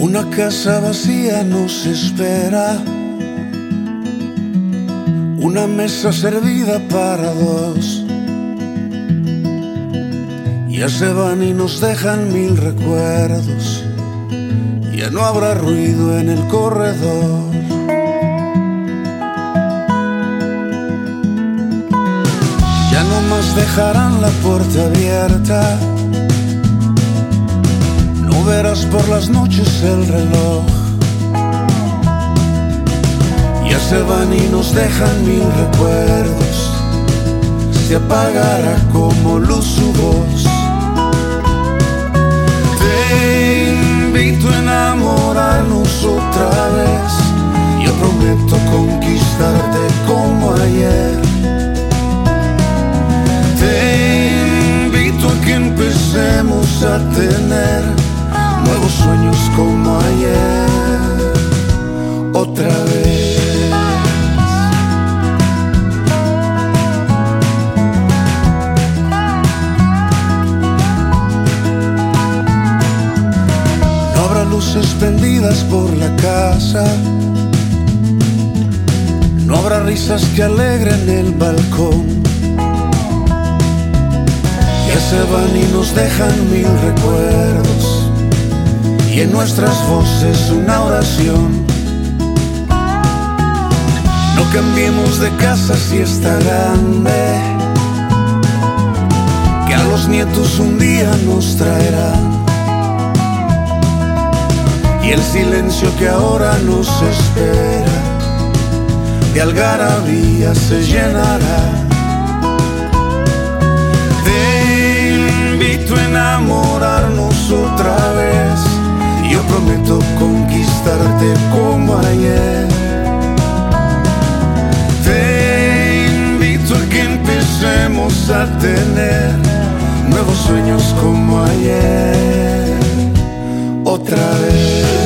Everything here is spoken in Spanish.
Una casa vacía nos espera. Una mesa servida para dos. Ya se van y nos dejan mil recuerdos. Ya no habrá ruido en el corredor. Ya no más dejarán la puerta abierta. Verás por las noches el reloj. Ya se van y nos dejan mil recuerdos. Se apagará como luz su voz. Te invito a enamorarnos otra vez. Yo prometo conquistarte como ayer. Te invito a que empecemos a tener nuevos sueños como ayer. Otra vez. No habrá luces prendidas por la casa. No habrá risas que alegren el balcón. Ya se van y nos dejan mil recuerdos. Y en nuestras voces una oración. No cambiemos de casa si está grande. Que a los nietos un día nos traerán. Y el silencio que ahora nos espera de algarabía se llenará. conquistarte como ayer. Te invito a que empecemos a tener nuevos sueños como ayer. Otra vez.